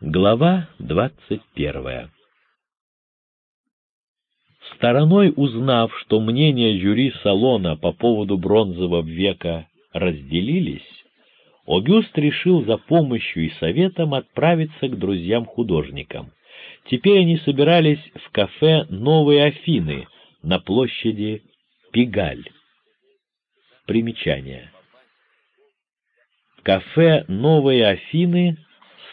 Глава двадцать первая Стороной узнав, что мнения жюри салона по поводу бронзового века разделились, Огюст решил за помощью и советом отправиться к друзьям-художникам. Теперь они собирались в кафе «Новые Афины» на площади Пигаль. Примечание. Кафе «Новые Афины»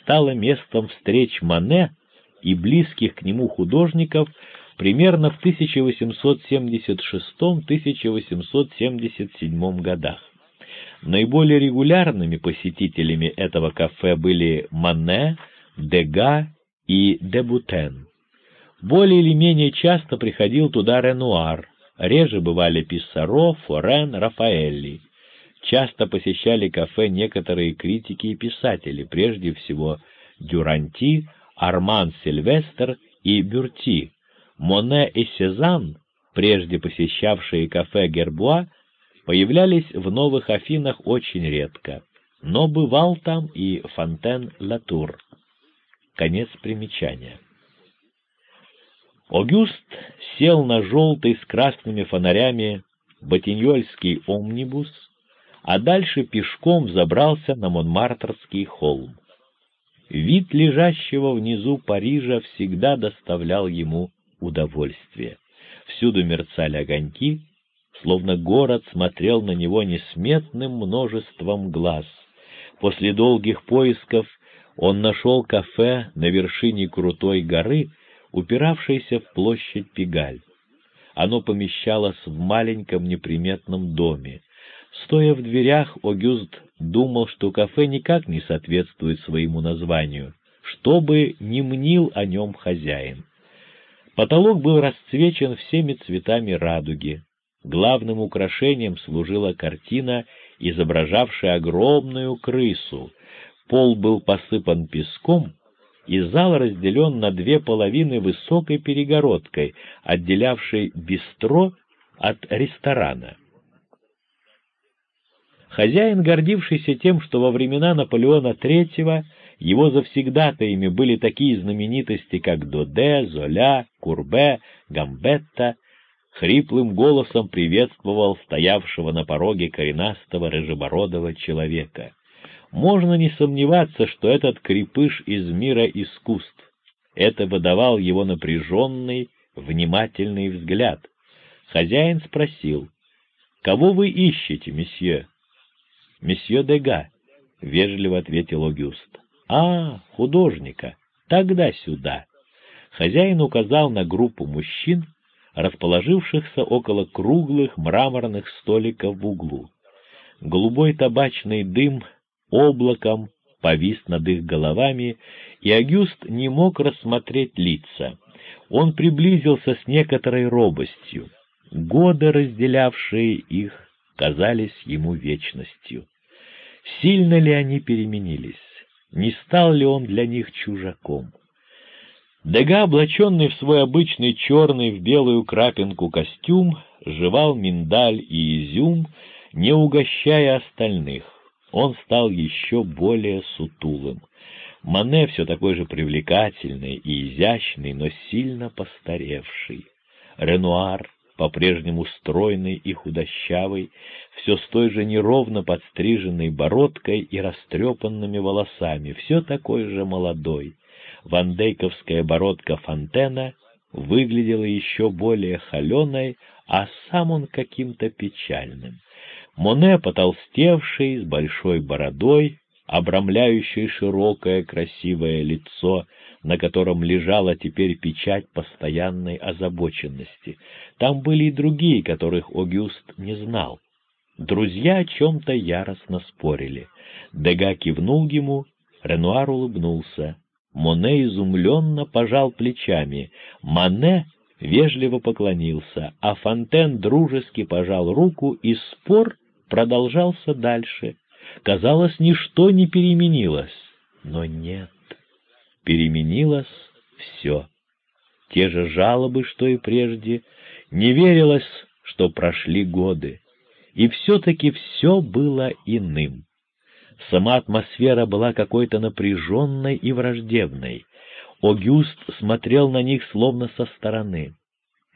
стало местом встреч Мане и близких к нему художников примерно в 1876-1877 годах. Наиболее регулярными посетителями этого кафе были Мане, Дега и Дебутен. Более или менее часто приходил туда Ренуар, реже бывали Писсаро, Форен, Рафаэлли. Часто посещали кафе некоторые критики и писатели, прежде всего Дюранти, Арман Сильвестр и Бюрти. Моне и Сезанн, прежде посещавшие кафе Гербуа, появлялись в Новых Афинах очень редко, но бывал там и Фонтен Латур. Конец примечания. Огюст сел на желтый с красными фонарями ботиньольский омнибус, а дальше пешком забрался на Монмартрский холм. Вид лежащего внизу Парижа всегда доставлял ему удовольствие. Всюду мерцали огоньки, словно город смотрел на него несметным множеством глаз. После долгих поисков он нашел кафе на вершине крутой горы, упиравшейся в площадь Пигаль. Оно помещалось в маленьком неприметном доме. Стоя в дверях, Огюст думал, что кафе никак не соответствует своему названию, что бы ни мнил о нем хозяин. Потолок был расцвечен всеми цветами радуги. Главным украшением служила картина, изображавшая огромную крысу. Пол был посыпан песком, и зал разделен на две половины высокой перегородкой, отделявшей бистро от ресторана. Хозяин, гордившийся тем, что во времена Наполеона III его завсегдатаями были такие знаменитости, как Доде, Золя, Курбе, Гамбетта, хриплым голосом приветствовал стоявшего на пороге коренастого рыжебородого человека. Можно не сомневаться, что этот крепыш из мира искусств. Это выдавал его напряженный, внимательный взгляд. Хозяин спросил, «Кого вы ищете, месье?» «Месье Дега», — вежливо ответил Огюст. «А, художника, тогда сюда». Хозяин указал на группу мужчин, расположившихся около круглых мраморных столиков в углу. Голубой табачный дым облаком повис над их головами, и Агюст не мог рассмотреть лица. Он приблизился с некоторой робостью. Годы, разделявшие их, казались ему вечностью. Сильно ли они переменились? Не стал ли он для них чужаком? Дега, облаченный в свой обычный черный в белую крапинку костюм, жевал миндаль и изюм, не угощая остальных. Он стал еще более сутулым. Мане все такой же привлекательный и изящный, но сильно постаревший. Ренуар, по-прежнему стройный и худощавый, все с той же неровно подстриженной бородкой и растрепанными волосами, все такой же молодой. Вандейковская бородка Фонтена выглядела еще более холеной, а сам он каким-то печальным. Моне, потолстевший, с большой бородой, обрамляющий широкое красивое лицо, на котором лежала теперь печать постоянной озабоченности. Там были и другие, которых Огюст не знал. Друзья о чем-то яростно спорили. Дега кивнул ему, Ренуар улыбнулся. Моне изумленно пожал плечами. Мане вежливо поклонился, а Фонтен дружески пожал руку, и спор продолжался дальше. Казалось, ничто не переменилось. Но нет, переменилось все. Те же жалобы, что и прежде, не верилось, что прошли годы. И все-таки все было иным. Сама атмосфера была какой-то напряженной и враждебной. Огюст смотрел на них словно со стороны.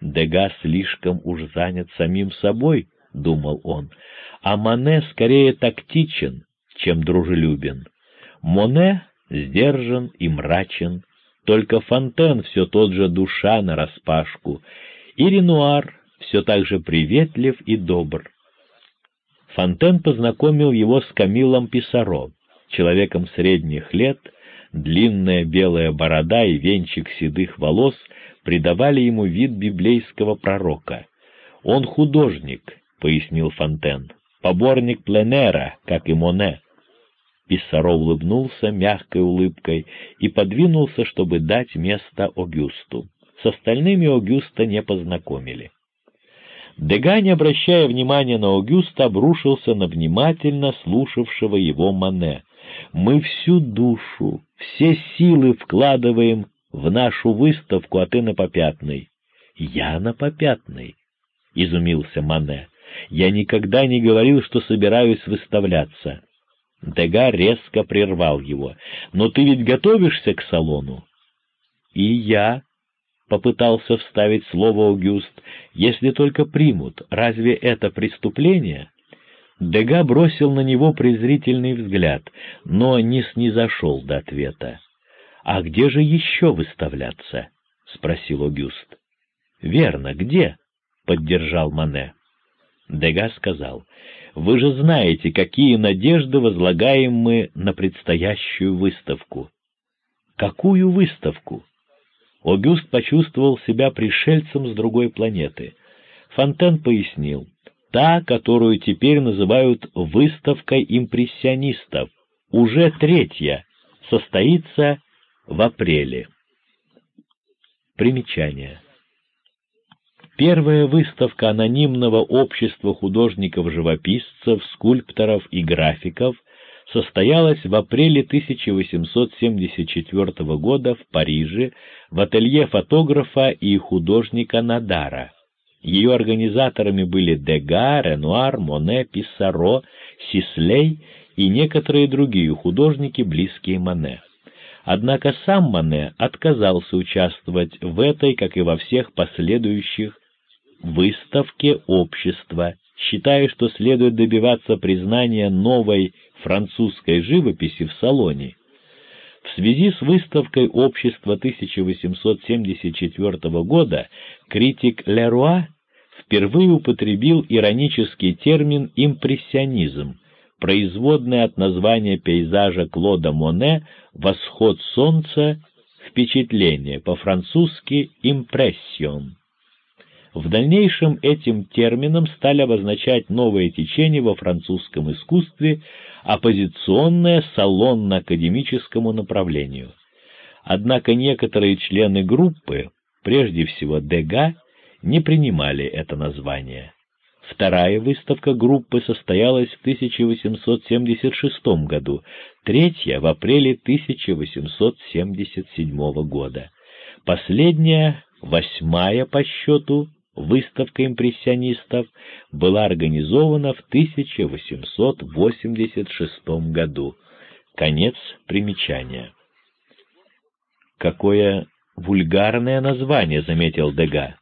Дега слишком уж занят самим собой, — думал он, — а Мане скорее тактичен, чем дружелюбен. Моне сдержан и мрачен, только Фонтен все тот же душа нараспашку, и Ренуар все так же приветлив и добр. Фонтен познакомил его с Камилом Писаро, человеком средних лет, длинная белая борода и венчик седых волос придавали ему вид библейского пророка. «Он художник», — пояснил Фонтен, — «поборник пленера, как и Моне». Писсаро улыбнулся мягкой улыбкой и подвинулся, чтобы дать место Огюсту. С остальными Огюста не познакомили. Дега, не обращая внимания на Огюста, обрушился на внимательно слушавшего его Мане. «Мы всю душу, все силы вкладываем в нашу выставку, а ты на попятный». «Я на попятный», — изумился Мане. «Я никогда не говорил, что собираюсь выставляться». Дега резко прервал его. «Но ты ведь готовишься к салону?» «И я», — попытался вставить слово Аугюст, — «если только примут, разве это преступление?» Дега бросил на него презрительный взгляд, но не снизошел до ответа. «А где же еще выставляться?» — спросил Огюст. «Верно, где?» — поддержал Мане. Дега сказал, «Вы же знаете, какие надежды возлагаем мы на предстоящую выставку». «Какую выставку?» Огюст почувствовал себя пришельцем с другой планеты. Фонтен пояснил, «Та, которую теперь называют выставкой импрессионистов, уже третья, состоится в апреле». Примечание. Первая выставка анонимного общества художников-живописцев, скульпторов и графиков состоялась в апреле 1874 года в Париже в ателье фотографа и художника Надара. Ее организаторами были Дега, Ренуар, Моне, Писсаро, Сислей и некоторые другие художники, близкие Моне. Однако сам Моне отказался участвовать в этой, как и во всех последующих выставке общества, считая, что следует добиваться признания новой французской живописи в салоне. В связи с выставкой общества 1874 года критик Леруа впервые употребил иронический термин «импрессионизм», производный от названия пейзажа Клода Моне «Восход солнца», впечатление, по-французски «импрессион». В дальнейшем этим термином стали обозначать новое течение во французском искусстве, оппозиционное салонно-академическому направлению. Однако некоторые члены группы, прежде всего Дега, не принимали это название. Вторая выставка группы состоялась в 1876 году, третья — в апреле 1877 года. Последняя, восьмая по счету, Выставка импрессионистов была организована в 1886 году. Конец примечания. «Какое вульгарное название», — заметил Дега.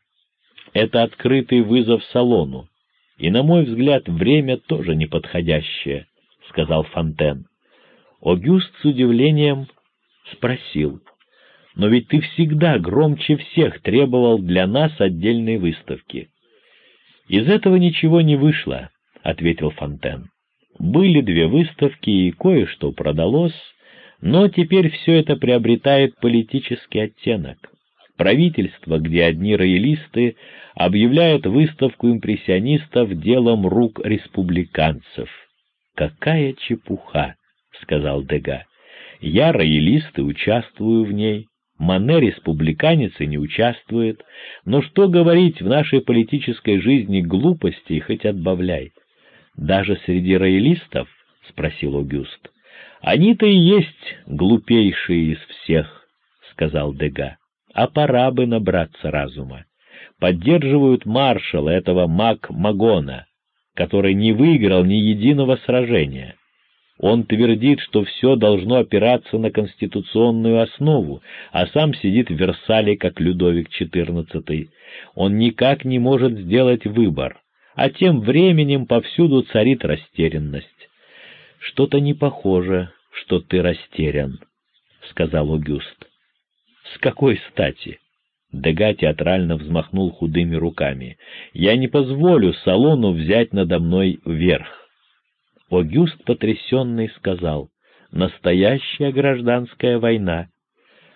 «Это открытый вызов салону, и, на мой взгляд, время тоже неподходящее», — сказал Фонтен. Огюст с удивлением спросил — но ведь ты всегда громче всех требовал для нас отдельной выставки. Из этого ничего не вышло, — ответил Фонтен. Были две выставки, и кое-что продалось, но теперь все это приобретает политический оттенок. Правительство, где одни роялисты, объявляет выставку импрессионистов делом рук республиканцев. «Какая чепуха!» — сказал Дега. «Я роялист и участвую в ней. Мане республиканец и не участвует, но что говорить в нашей политической жизни глупостей хоть отбавляй. Даже среди роялистов, — спросил Огюст, — они-то и есть глупейшие из всех, — сказал Дега, — а пора бы набраться разума. Поддерживают маршала этого Мак Магона, который не выиграл ни единого сражения. Он твердит, что все должно опираться на конституционную основу, а сам сидит в Версале, как Людовик XIV. Он никак не может сделать выбор, а тем временем повсюду царит растерянность. «Что-то не похоже, что ты растерян», — сказал Огюст. «С какой стати?» Дега театрально взмахнул худыми руками. «Я не позволю салону взять надо мной верх». Огюст, потрясенный, сказал, «Настоящая гражданская война».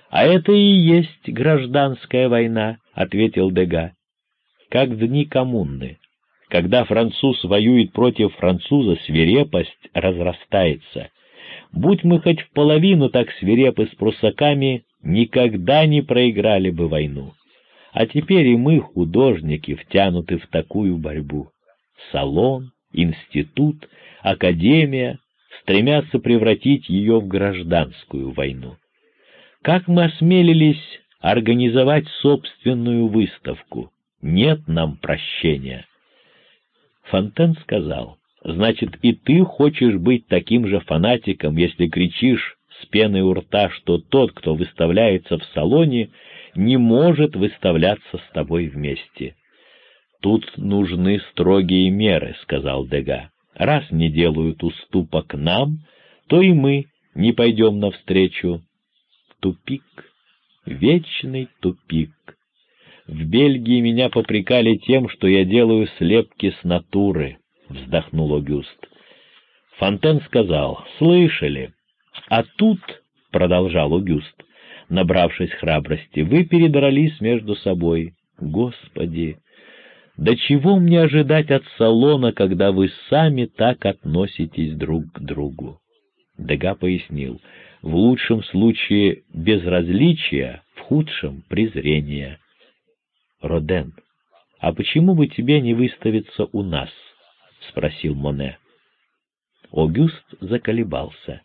«А это и есть гражданская война», — ответил Дега. «Как дни коммуны. Когда француз воюет против француза, свирепость разрастается. Будь мы хоть в половину так свирепы с прусаками, никогда не проиграли бы войну. А теперь и мы, художники, втянуты в такую борьбу. Салон, институт, академия стремятся превратить ее в гражданскую войну. Как мы осмелились организовать собственную выставку? Нет нам прощения. Фонтен сказал, значит, и ты хочешь быть таким же фанатиком, если кричишь с пеной у рта, что тот, кто выставляется в салоне, не может выставляться с тобой вместе. «Тут нужны строгие меры», — сказал Дега. «Раз не делают уступок нам, то и мы не пойдем навстречу». Тупик, вечный тупик. В Бельгии меня попрекали тем, что я делаю слепки с натуры, — вздохнул Огюст. Фонтен сказал, — слышали. А тут, — продолжал Огюст, набравшись храбрости, — вы передрались между собой. Господи! Да чего мне ожидать от салона, когда вы сами так относитесь друг к другу? Дега пояснил, в лучшем случае безразличие, в худшем — презрение. Роден, а почему бы тебе не выставиться у нас? — спросил Моне. Огюст заколебался.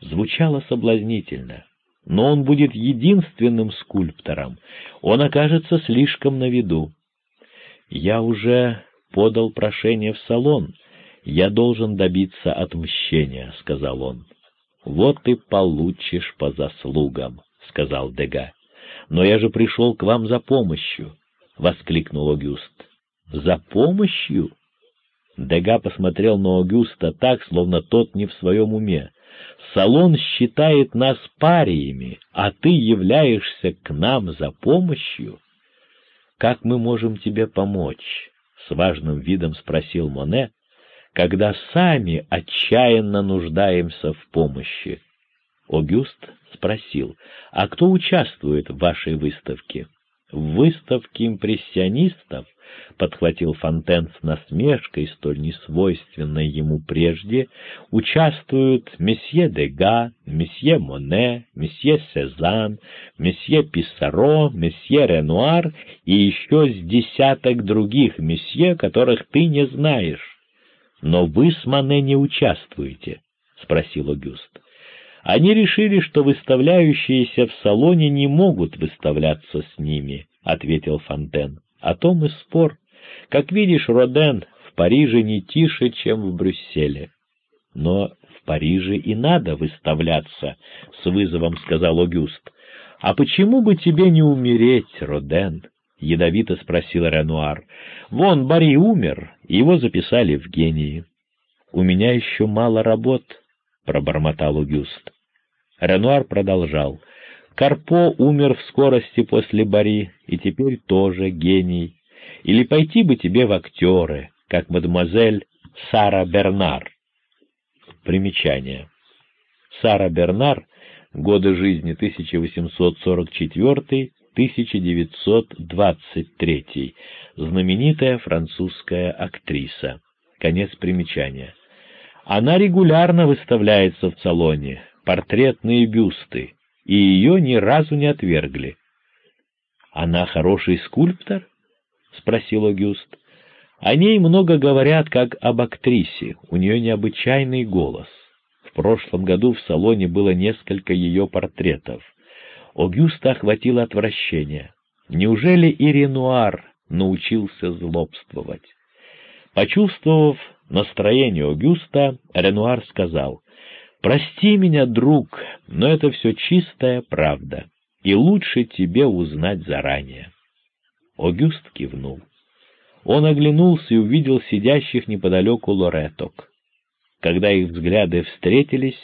Звучало соблазнительно, но он будет единственным скульптором, он окажется слишком на виду. Я уже подал прошение в салон, я должен добиться отмщения, — сказал он. — Вот и получишь по заслугам, — сказал Дега. — Но я же пришел к вам за помощью воскликнул Огюст. «За помощью?» Дега посмотрел на Огюста так, словно тот не в своем уме. «Салон считает нас париями, а ты являешься к нам за помощью?» «Как мы можем тебе помочь?» — с важным видом спросил Моне, «когда сами отчаянно нуждаемся в помощи». Огюст спросил, «А кто участвует в вашей выставке?» В выставке импрессионистов, — подхватил Фонтен с насмешкой, столь несвойственной ему прежде, участвуют месье Дега, месье Моне, месье Сезанн, месье Писсаро, месье Ренуар и еще с десяток других месье, которых ты не знаешь. Но вы с Моне не участвуете, — спросил Огюст. Они решили, что выставляющиеся в салоне не могут выставляться с ними, — ответил Фонтен. — О том и спор. Как видишь, Роден в Париже не тише, чем в Брюсселе. — Но в Париже и надо выставляться, — с вызовом сказал Огюст. — А почему бы тебе не умереть, Роден? — ядовито спросил Ренуар. — Вон, Бари умер, его записали в гении. — У меня еще мало работ, — пробормотал Огюст. Ренуар продолжал. Карпо умер в скорости после Бари, и теперь тоже гений. Или пойти бы тебе в актеры, как мадемуазель Сара Бернар. Примечание. Сара Бернар, годы жизни 1844-1923, знаменитая французская актриса. Конец примечания. Она регулярно выставляется в салоне, портретные бюсты, и ее ни разу не отвергли. «Она хороший скульптор?» — спросил Огюст. «О ней много говорят, как об актрисе, у нее необычайный голос. В прошлом году в салоне было несколько ее портретов. Огюста охватило отвращение. Неужели и Ренуар научился злобствовать? Почувствовав настроение Огюста, Ренуар сказал, «Прости меня, друг, но это все чистая правда, и лучше тебе узнать заранее». Огюст кивнул. Он оглянулся и увидел сидящих неподалеку лореток. Когда их взгляды встретились,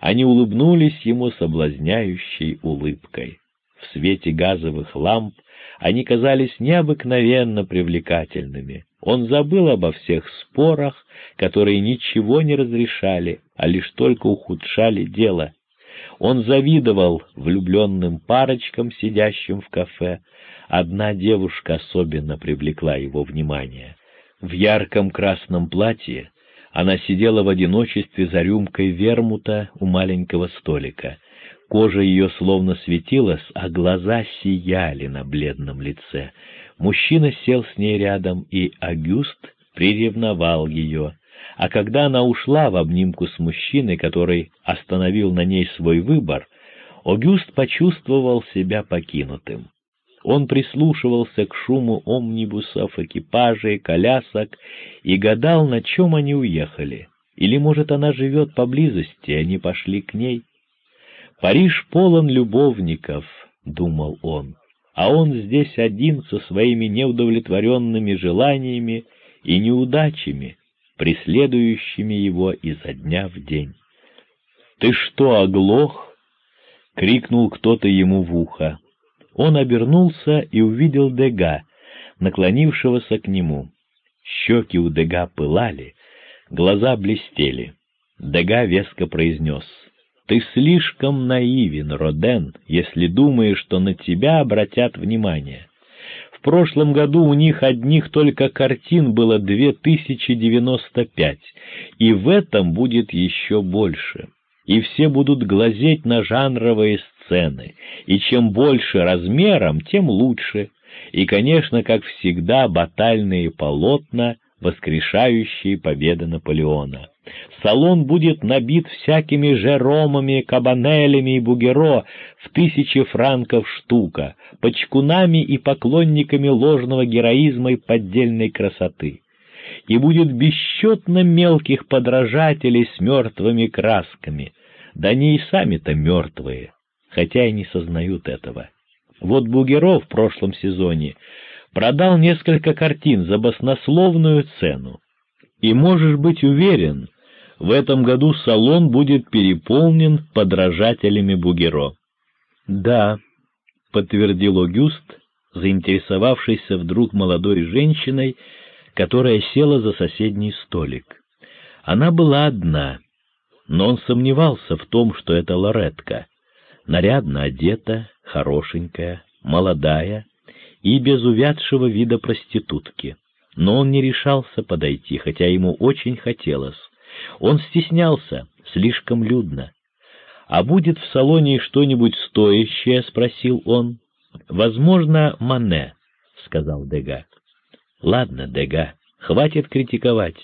они улыбнулись ему соблазняющей улыбкой. В свете газовых ламп они казались необыкновенно привлекательными. Он забыл обо всех спорах, которые ничего не разрешали, а лишь только ухудшали дело. Он завидовал влюбленным парочкам, сидящим в кафе. Одна девушка особенно привлекла его внимание. В ярком красном платье она сидела в одиночестве за рюмкой вермута у маленького столика. Кожа ее словно светилась, а глаза сияли на бледном лице. Мужчина сел с ней рядом, и Агюст приревновал ее. А когда она ушла в обнимку с мужчиной, который остановил на ней свой выбор, Огюст почувствовал себя покинутым. Он прислушивался к шуму омнибусов, экипажей, колясок и гадал, на чем они уехали. Или, может, она живет поблизости, и они пошли к ней? «Париж полон любовников», — думал он, — «а он здесь один со своими неудовлетворенными желаниями и неудачами, преследующими его изо дня в день». «Ты что, оглох?» — крикнул кто-то ему в ухо. Он обернулся и увидел Дега, наклонившегося к нему. Щеки у Дега пылали, глаза блестели. Дега веско произнес, «Ты слишком наивен, Роден, если думаешь, что на тебя обратят внимание. Прошлом году у них одних только картин было 2095, и в этом будет еще больше, и все будут глазеть на жанровые сцены, и чем больше размером, тем лучше, и, конечно, как всегда, батальные полотна, воскрешающие победы Наполеона. Салон будет набит всякими жеромами, кабанелями и бугеро в тысячи франков штука, почкунами и поклонниками ложного героизма и поддельной красоты. И будет бесчетно мелких подражателей с мертвыми красками, да они и сами-то мертвые хотя и не сознают этого. Вот Бугеров в прошлом сезоне продал несколько картин за баснословную цену. И можешь быть уверен, в этом году салон будет переполнен подражателями Бугеро. «Да», — подтвердил Огюст, заинтересовавшийся вдруг молодой женщиной, которая села за соседний столик. Она была одна, но он сомневался в том, что это Лоретка нарядно одета, хорошенькая, молодая и без увядшего вида проститутки. Но он не решался подойти, хотя ему очень хотелось. Он стеснялся, слишком людно. «А будет в салоне что-нибудь стоящее?» — спросил он. «Возможно, Мане», — сказал Дега. «Ладно, Дега, хватит критиковать,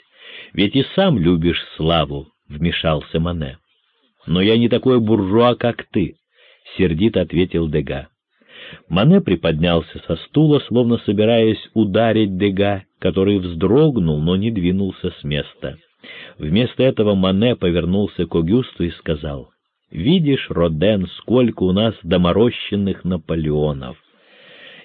ведь и сам любишь славу», — вмешался Мане. «Но я не такой буржуа, как ты. — сердито ответил Дега. Мане приподнялся со стула, словно собираясь ударить Дега, который вздрогнул, но не двинулся с места. Вместо этого Мане повернулся к Огюсту и сказал, «Видишь, Роден, сколько у нас доморощенных Наполеонов.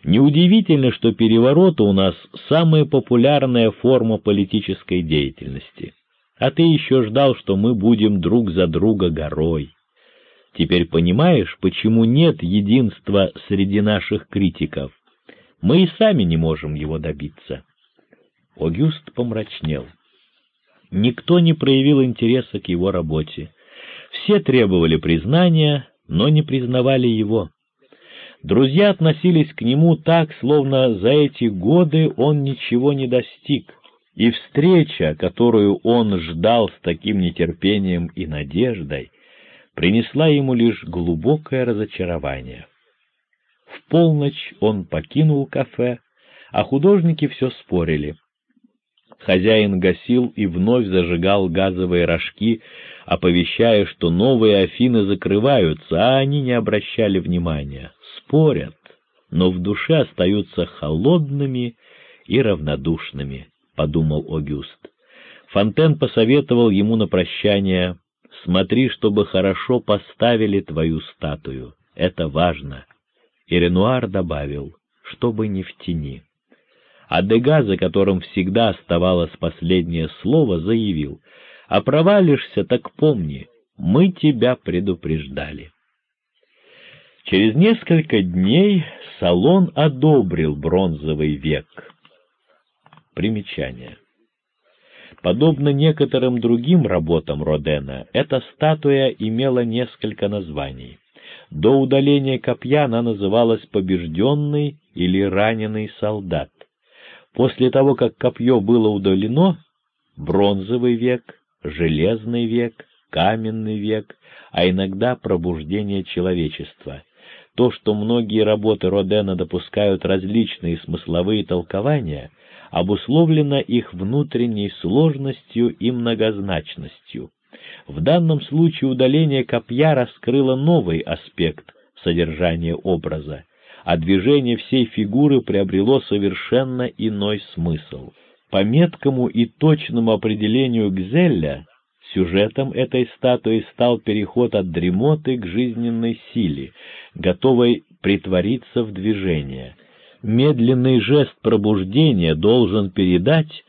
Неудивительно, что перевороты у нас самая популярная форма политической деятельности. А ты еще ждал, что мы будем друг за друга горой. Теперь понимаешь, почему нет единства среди наших критиков? Мы и сами не можем его добиться. Огюст помрачнел. Никто не проявил интереса к его работе. Все требовали признания, но не признавали его. Друзья относились к нему так, словно за эти годы он ничего не достиг, и встреча, которую он ждал с таким нетерпением и надеждой, принесла ему лишь глубокое разочарование. В полночь он покинул кафе, а художники все спорили. Хозяин гасил и вновь зажигал газовые рожки, оповещая, что новые Афины закрываются, а они не обращали внимания. Спорят, но в душе остаются холодными и равнодушными, — подумал Огюст. Фонтен посоветовал ему на прощание смотри, чтобы хорошо поставили твою статую. Это важно. И Ренуар добавил, чтобы не в тени. А Дега, за которым всегда оставалось последнее слово, заявил, «А провалишься, так помни, мы тебя предупреждали». Через несколько дней салон одобрил бронзовый век. Примечание. Подобно некоторым другим работам Родена, эта статуя имела несколько названий. До удаления копья она называлась «побежденный» или «раненый солдат». После того, как копье было удалено, бронзовый век, железный век, каменный век, а иногда пробуждение человечества. То, что многие работы Родена допускают различные смысловые толкования — обусловлено их внутренней сложностью и многозначностью. В данном случае удаление копья раскрыло новый аспект содержания образа, а движение всей фигуры приобрело совершенно иной смысл. По меткому и точному определению Гзеля, сюжетом этой статуи стал переход от дремоты к жизненной силе, готовой притвориться в движение — медленный жест пробуждения должен передать,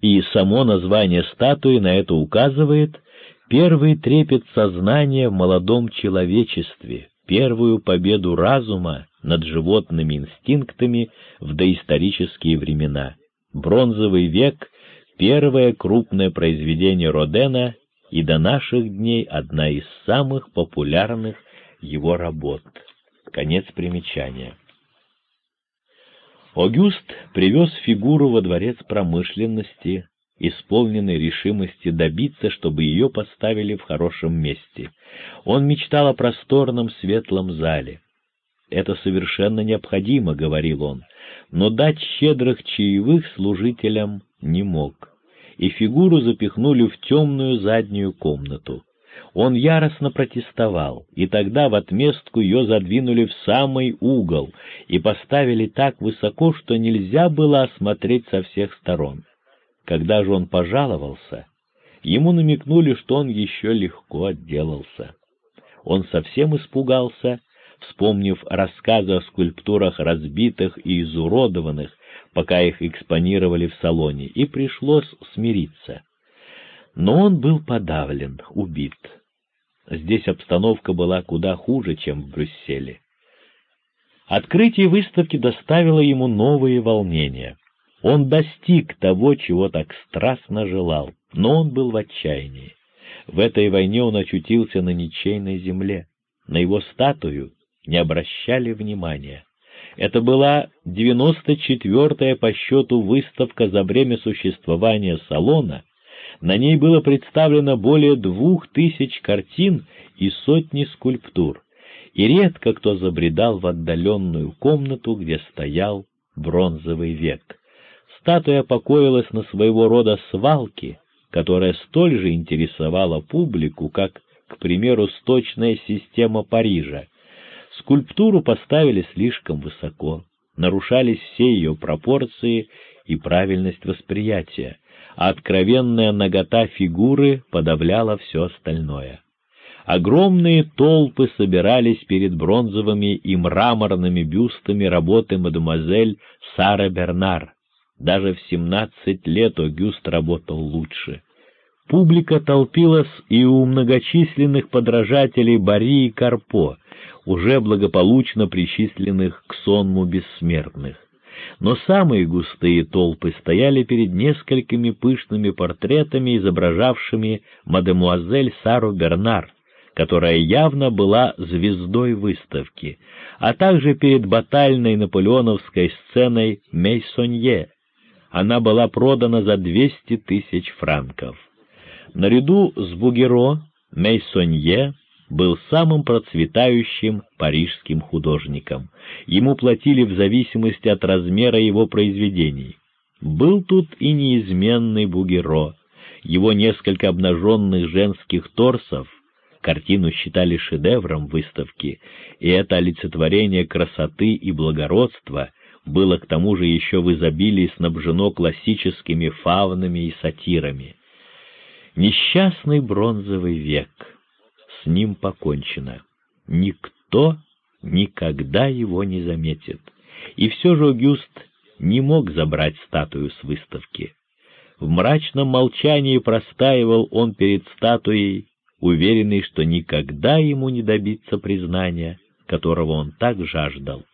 и само название статуи на это указывает, первый трепет сознания в молодом человечестве, первую победу разума над животными инстинктами в доисторические времена. Бронзовый век — первое крупное произведение Родена и до наших дней одна из самых популярных его работ. Конец примечания. Огюст привез фигуру во дворец промышленности, исполненной решимости добиться, чтобы ее поставили в хорошем месте. Он мечтал о просторном светлом зале. «Это совершенно необходимо», — говорил он, но дать щедрых чаевых служителям не мог, и фигуру запихнули в темную заднюю комнату. Он яростно протестовал, и тогда в отместку ее задвинули в самый угол и поставили так высоко, что нельзя было осмотреть со всех сторон. Когда же он пожаловался, ему намекнули, что он еще легко отделался. Он совсем испугался, вспомнив рассказы о скульптурах разбитых и изуродованных, пока их экспонировали в салоне, и пришлось смириться. Но он был подавлен, убит. Здесь обстановка была куда хуже, чем в Брюсселе. Открытие выставки доставило ему новые волнения. Он достиг того, чего так страстно желал, но он был в отчаянии. В этой войне он очутился на ничейной земле. На его статую не обращали внимания. Это была девяносто четвертая по счету выставка за время существования салона, на ней было представлено более двух тысяч картин и сотни скульптур, и редко кто забредал в отдаленную комнату, где стоял бронзовый век. Статуя покоилась на своего рода свалке, которая столь же интересовала публику, как, к примеру, сточная система Парижа. Скульптуру поставили слишком высоко, нарушались все ее пропорции и правильность восприятия а откровенная нагота фигуры подавляла все остальное. Огромные толпы собирались перед бронзовыми и мраморными бюстами работы мадемуазель Сары Бернар. Даже в семнадцать лет Огюст работал лучше. Публика толпилась и у многочисленных подражателей Бари и Карпо, уже благополучно причисленных к сонму бессмертных но самые густые толпы стояли перед несколькими пышными портретами, изображавшими мадемуазель Сару Бернар, которая явно была звездой выставки, а также перед батальной наполеоновской сценой Мейсонье. Она была продана за 200 тысяч франков. Наряду с Бугеро Мейсонье был самым процветающим парижским художником. Ему платили в зависимости от размера его произведений. Был тут и неизменный Бугеро. Его несколько обнаженных женских торсов картину считали шедевром выставки, и это олицетворение красоты и благородства было к тому же еще в изобилии снабжено классическими фавнами и сатирами. Несчастный бронзовый век, с ним покончено. Никто никогда его не заметит. И все же Огюст не мог забрать статую с выставки. В мрачном молчании простаивал он перед статуей, уверенный, что никогда ему не добиться признания, которого он так жаждал.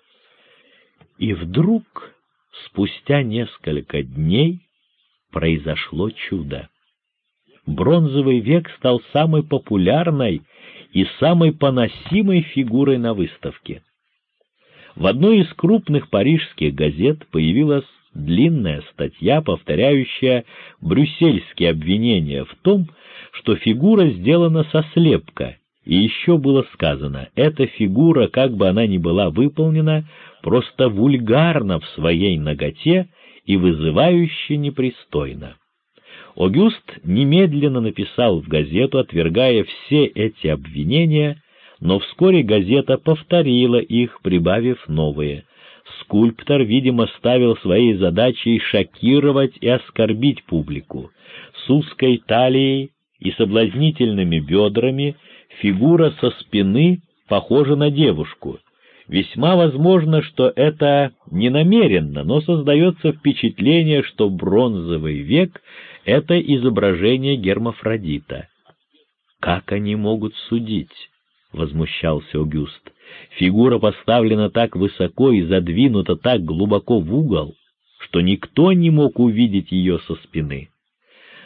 И вдруг, спустя несколько дней, произошло чудо. Бронзовый век стал самой популярной и самой поносимой фигурой на выставке. В одной из крупных парижских газет появилась длинная статья, повторяющая брюссельские обвинения в том, что фигура сделана со слепка, и еще было сказано, эта фигура, как бы она ни была выполнена, просто вульгарна в своей ноготе и вызывающе непристойна. Огюст немедленно написал в газету, отвергая все эти обвинения, но вскоре газета повторила их, прибавив новые. Скульптор, видимо, ставил своей задачей шокировать и оскорбить публику. С узкой талией и соблазнительными бедрами фигура со спины похожа на девушку. Весьма возможно, что это не намеренно, но создается впечатление, что бронзовый век — это изображение гермафродита. Как они могут судить? — возмущался Огюст. «Фигура поставлена так высоко и задвинута так глубоко в угол, что никто не мог увидеть ее со спины».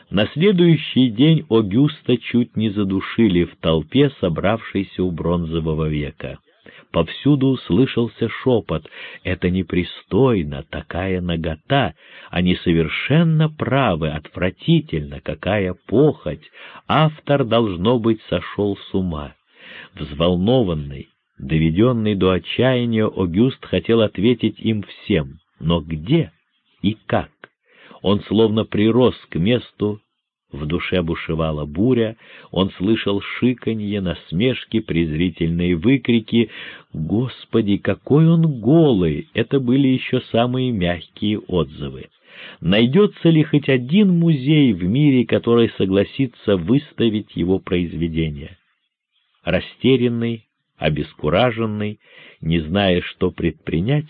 На следующий день Огюста чуть не задушили в толпе, собравшейся у бронзового века. Повсюду слышался шепот «Это непристойно, такая нагота! Они совершенно правы, отвратительно, какая похоть! Автор, должно быть, сошел с ума!» Взволнованный, доведенный до отчаяния, Огюст хотел ответить им всем, но где и как? Он словно прирос к месту, в душе бушевала буря, он слышал шиканье, насмешки, презрительные выкрики. «Господи, какой он голый!» — это были еще самые мягкие отзывы. Найдется ли хоть один музей в мире, который согласится выставить его произведение? Растерянный, обескураженный, не зная, что предпринять,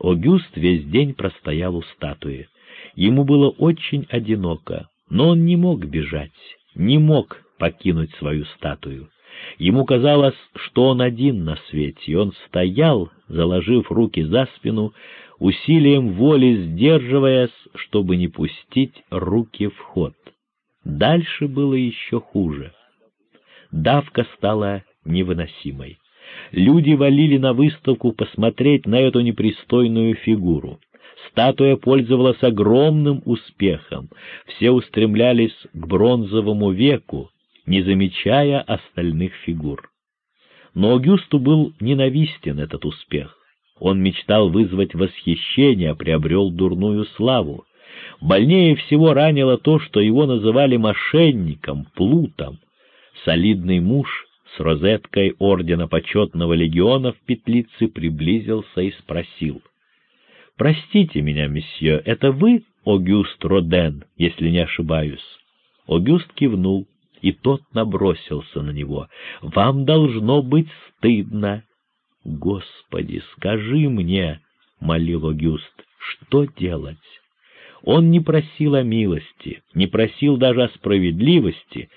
Огюст весь день простоял у статуи. Ему было очень одиноко, но он не мог бежать, не мог покинуть свою статую. Ему казалось, что он один на свете, и он стоял, заложив руки за спину, усилием воли сдерживаясь, чтобы не пустить руки в ход. Дальше было еще хуже давка стала невыносимой. Люди валили на выставку посмотреть на эту непристойную фигуру. Статуя пользовалась огромным успехом, все устремлялись к бронзовому веку, не замечая остальных фигур. Но Аугусту был ненавистен этот успех. Он мечтал вызвать восхищение, приобрел дурную славу. Больнее всего ранило то, что его называли мошенником, плутом, солидный муж с розеткой ордена почетного легиона в петлице приблизился и спросил. — Простите меня, месье, это вы, Огюст Роден, если не ошибаюсь? Огюст кивнул, и тот набросился на него. — Вам должно быть стыдно. — Господи, скажи мне, — молил Огюст, — что делать? Он не просил о милости, не просил даже о справедливости,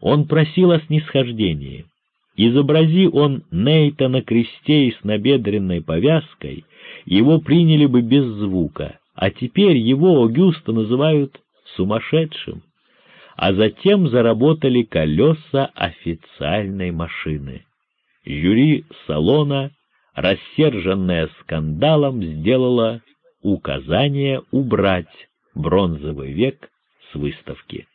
он просил о снисхождении. Изобрази он Нейта на кресте и с набедренной повязкой, его приняли бы без звука, а теперь его Огюста называют сумасшедшим. А затем заработали колеса официальной машины. Жюри салона, рассерженное скандалом, сделало указание убрать бронзовый век с выставки.